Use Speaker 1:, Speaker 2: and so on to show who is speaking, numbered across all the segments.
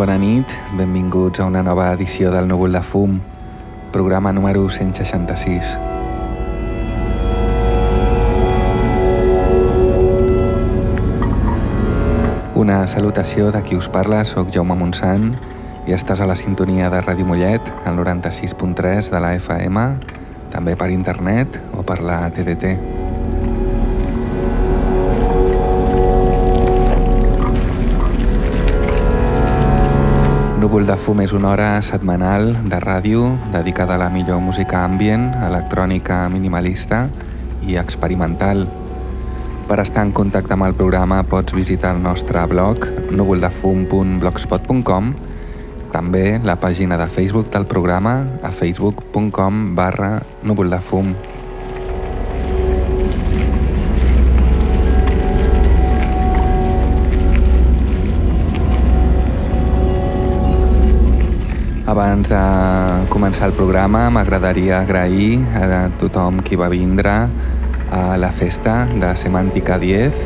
Speaker 1: bona nit, benvinguts a una nova edició del Núvol de Fum, programa número 166. Una salutació de qui us parla, sóc Jaume Montsant i estàs a la sintonia de Ràdio Mollet, al 96.3 de la FM, també per internet o per la TDT. De fum és una hora setmanal de ràdio dedicada a la millor música ambient, electrònica minimalista i experimental. Per estar en contacte amb el programa pots visitar el nostre blog núvoldefum.blogspot.com també la pàgina de Facebook del programa a facebook.com barra núvoldefum.com Abans de començar el programa m'agradaria agrair a tothom qui va vindre a la festa de Semàntica 10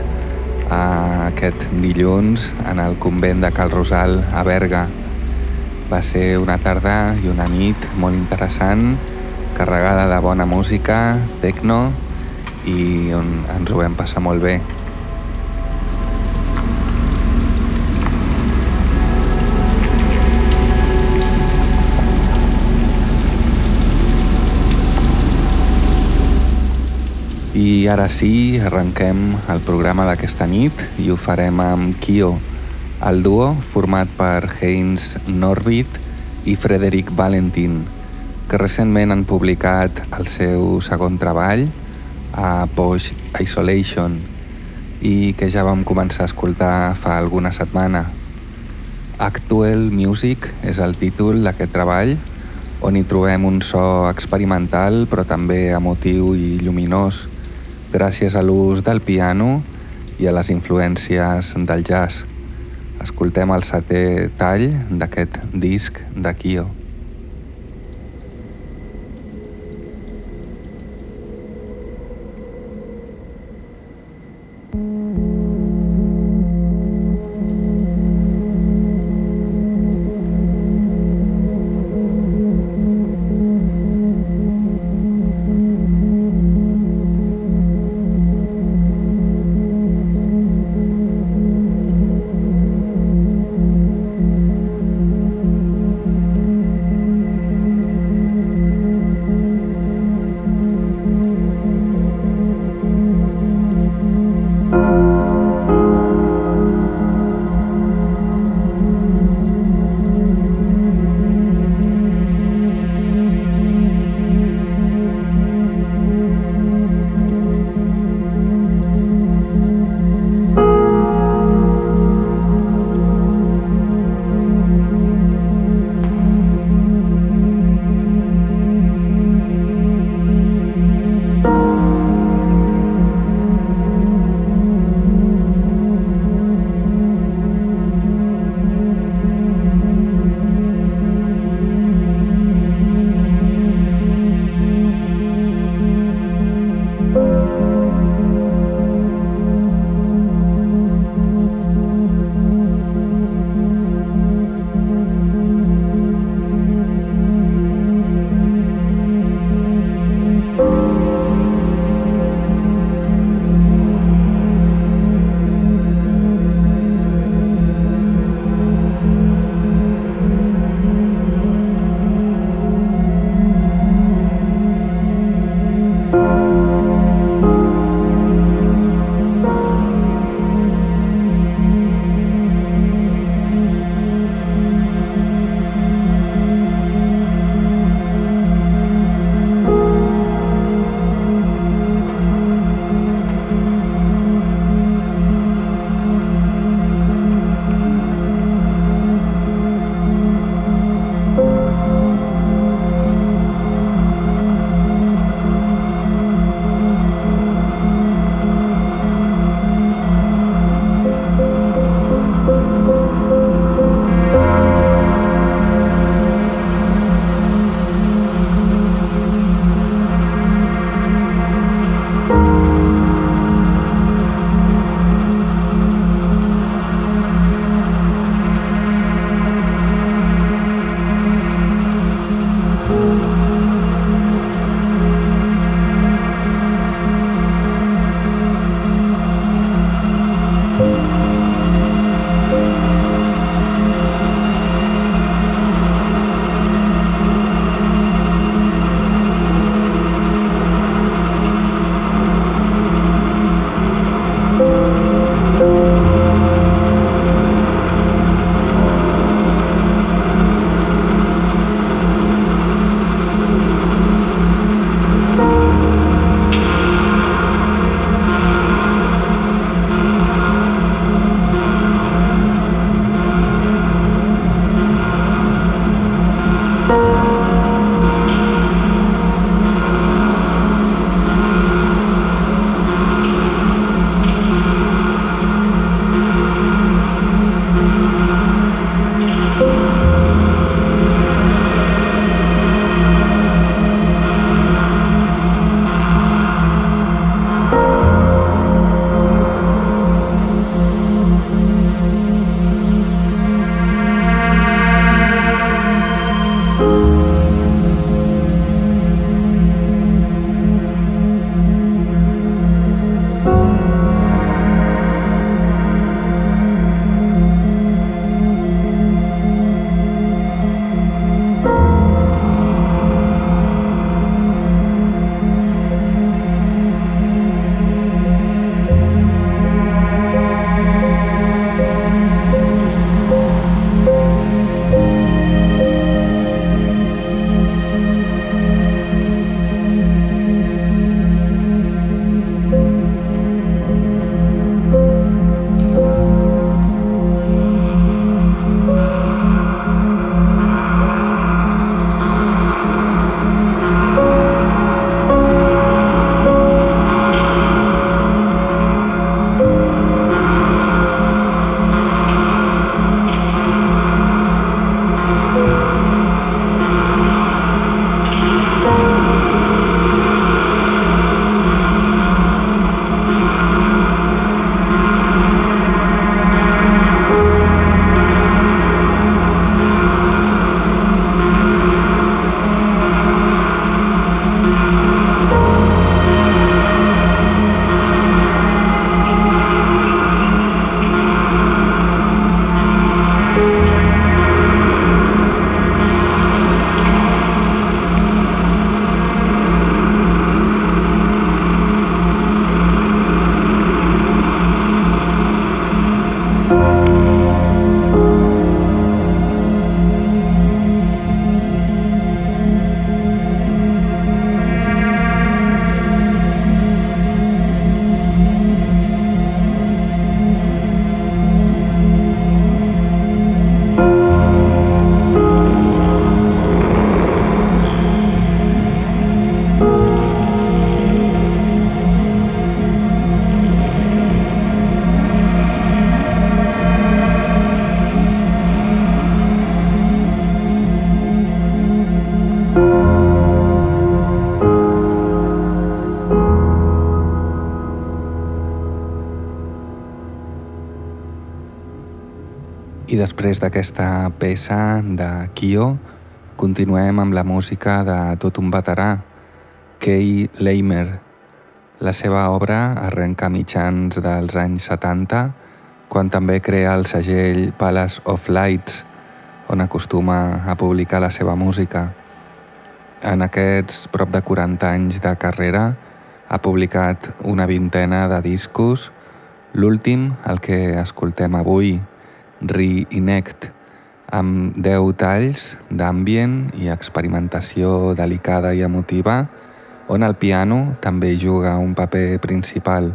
Speaker 1: aquest dilluns en el convent de Cal Rosal a Berga. Va ser una tarda i una nit molt interessant, carregada de bona música, tecno i on ens ho vam passar molt bé. I ara sí, arrenquem el programa d'aquesta nit i ho farem amb Kio, el duo format per Heinz Norbit i Frederic Valentin, que recentment han publicat el seu segon treball a Posh Isolation i que ja vam començar a escoltar fa alguna setmana. Actual Music és el títol d'aquest treball on hi trobem un so experimental però també emotiu i lluminós gràcies a l'ús del piano i a les influències del jazz. Escoltem el setè tall d'aquest disc de Kyo. I després d'aquesta peça de Kyo, continuem amb la música de tot un veterà, Kay Leimer. La seva obra arrenca mitjans dels anys 70, quan també crea el segell Palace of Lights, on acostuma a publicar la seva música. En aquests prop de 40 anys de carrera ha publicat una vintena de discos, l'últim, el que escoltem avui, Reenact, amb 10 talls d'ambient i experimentació delicada i emotiva, on el piano també juga un paper principal.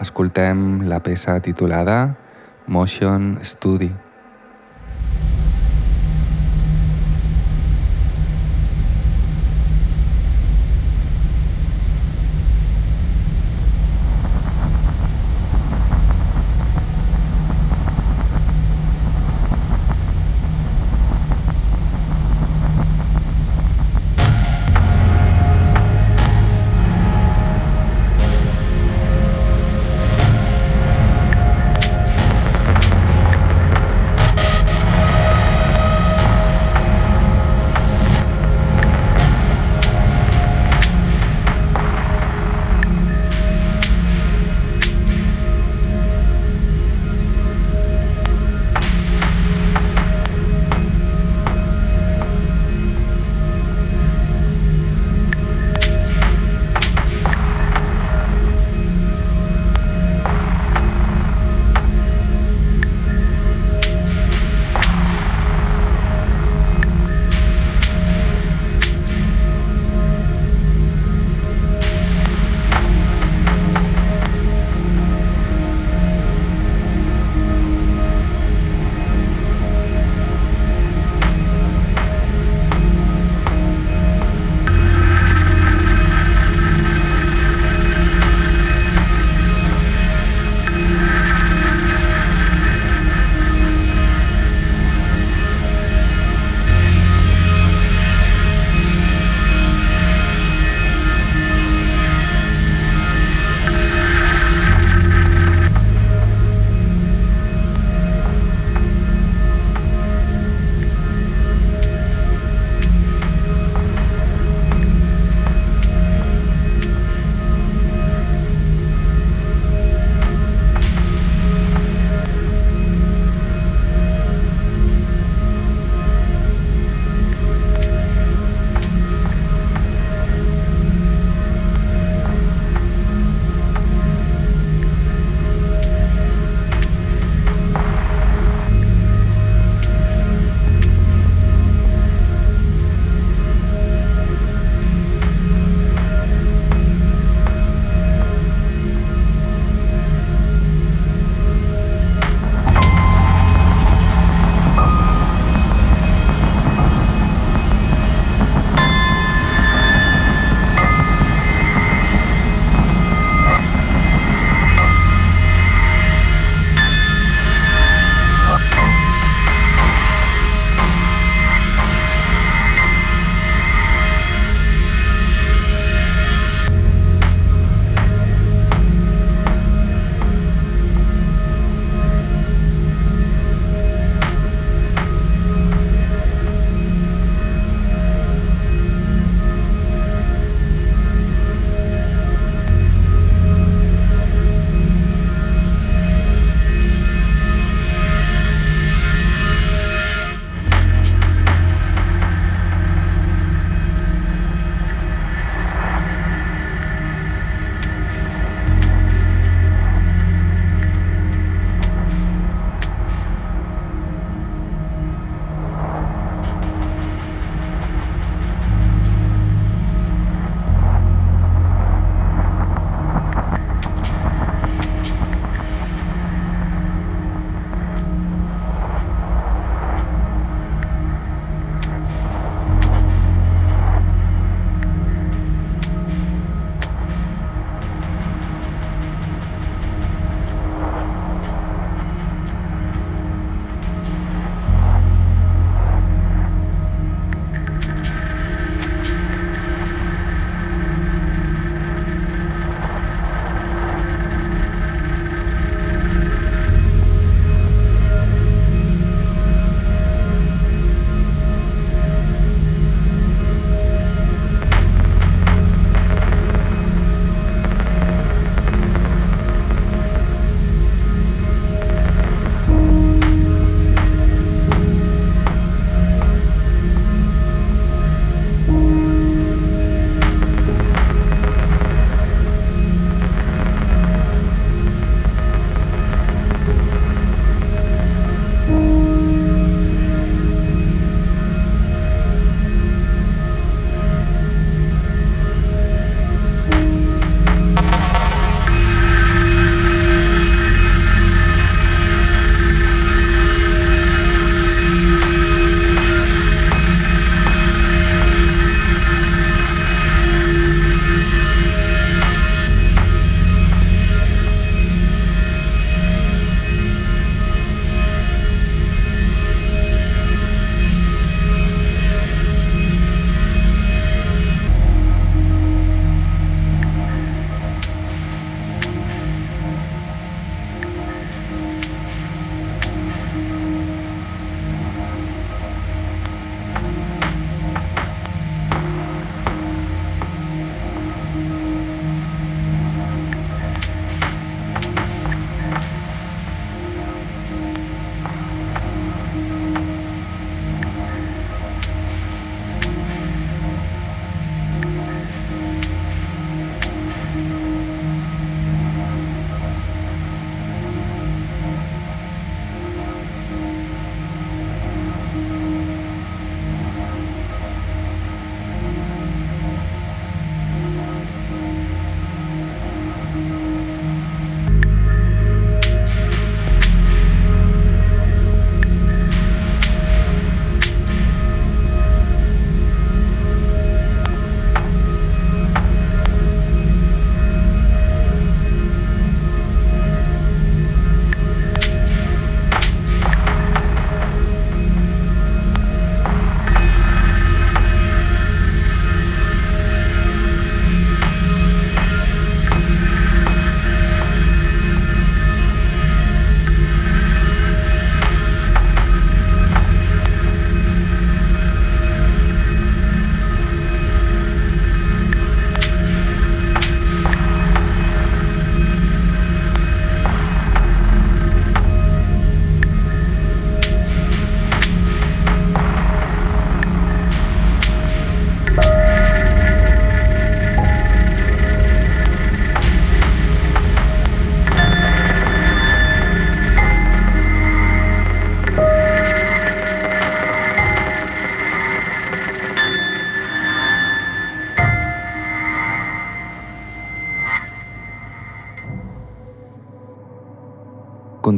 Speaker 1: Escoltem la peça titulada Motion Study.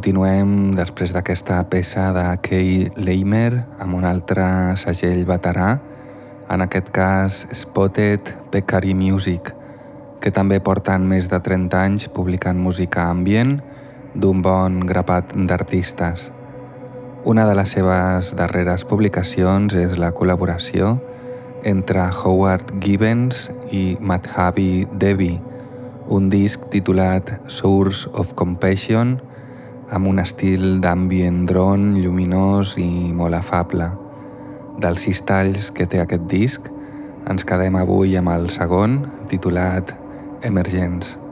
Speaker 1: Continuem després d'aquesta peça de Kay Leimer amb un altre segell veterà, en aquest cas Spotted Peccary Music, que també porten més de 30 anys publicant música ambient d'un bon grapat d'artistes. Una de les seves darreres publicacions és la col·laboració entre Howard Gibbons i Madhavi Devi, un disc titulat Source of Compassion, amb un estil d'ambient dron, lluminós i molt afable. Dels sis talls que té aquest disc, ens quedem avui amb el segon, titulat Emergence.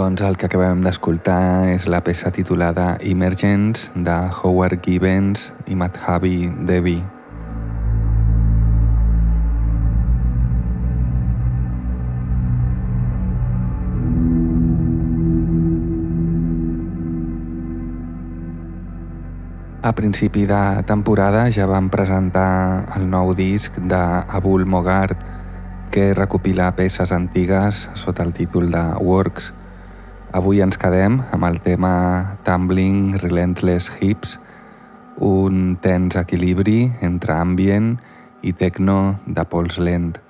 Speaker 1: Doncs el que acabem d'escoltar és la peça titulada Emergence de Howard Gibbons i Madhavi Devi. A principi de temporada ja vam presentar el nou disc d'Abul Mogart, que recopila peces antigues sota el títol de Works, Avui ens quedem amb el tema Tumbling Relentless Hips, un tens equilibri entre ambient i techno de pols lent.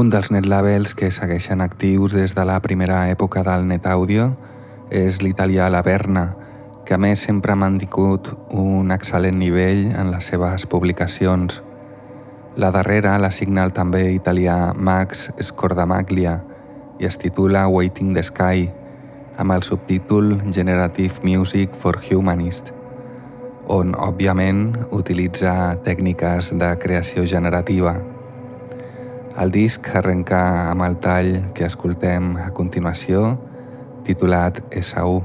Speaker 1: Un dels netlabels que segueixen actius des de la primera època del net audio és l'italià La Verna, que a més sempre ha mantingut un excel·lent nivell en les seves publicacions. La darrera la signa el també italià Max Scordamaglia i es titula Waiting the Sky, amb el subtítol Generative Music for Humanists, on, òbviament, utilitza tècniques de creació generativa. El disc arrenca amb el tall que escoltem a continuació, titulat S.U.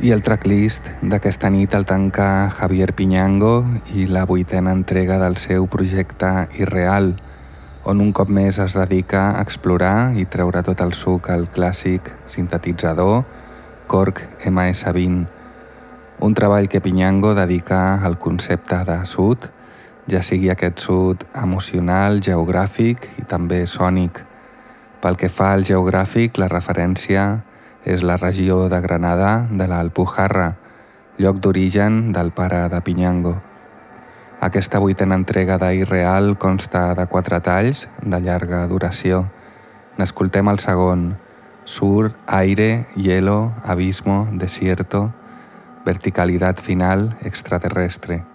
Speaker 1: I el tracklist d'aquesta nit el tanca Javier Piñango i la vuitena entrega del seu projecte Irreal, on un cop més es dedica a explorar i treure tot el suc al clàssic sintetitzador Korg MS-20, un treball que Piñango dedica al concepte de sud, ja sigui aquest sud emocional, geogràfic i també sònic. Pel que fa al geogràfic, la referència és la regió de Granada de l'Alpujarra, lloc d'origen del pare de Pinyango. Aquesta vuitena entrega d'Irreal consta de quatre talls de llarga duració. N'escoltem el segon, Sur, Aire, Hielo, Abismo, Desierto, Verticalidad Final, Extraterrestre.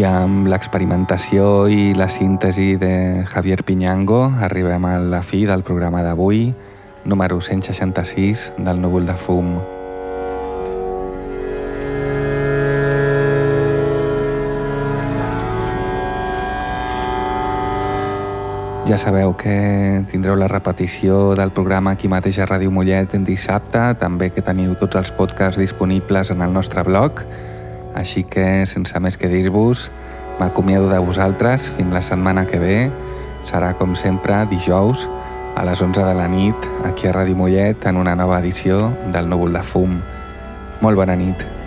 Speaker 1: I amb l'experimentació i la síntesi de Javier Piñango arribem a la fi del programa d'avui, número 166 del núvol de fum. Ja sabeu que tindreu la repetició del programa aquí mateix a Ràdio Mollet en dissabte, també que teniu tots els podcasts disponibles en el nostre blog, així que, sense més que dir-vos, m'acomiado de vosaltres fins la setmana que ve. Serà, com sempre, dijous a les 11 de la nit aquí a Ràdio Mollet en una nova edició del Núvol de Fum. Molt bona nit.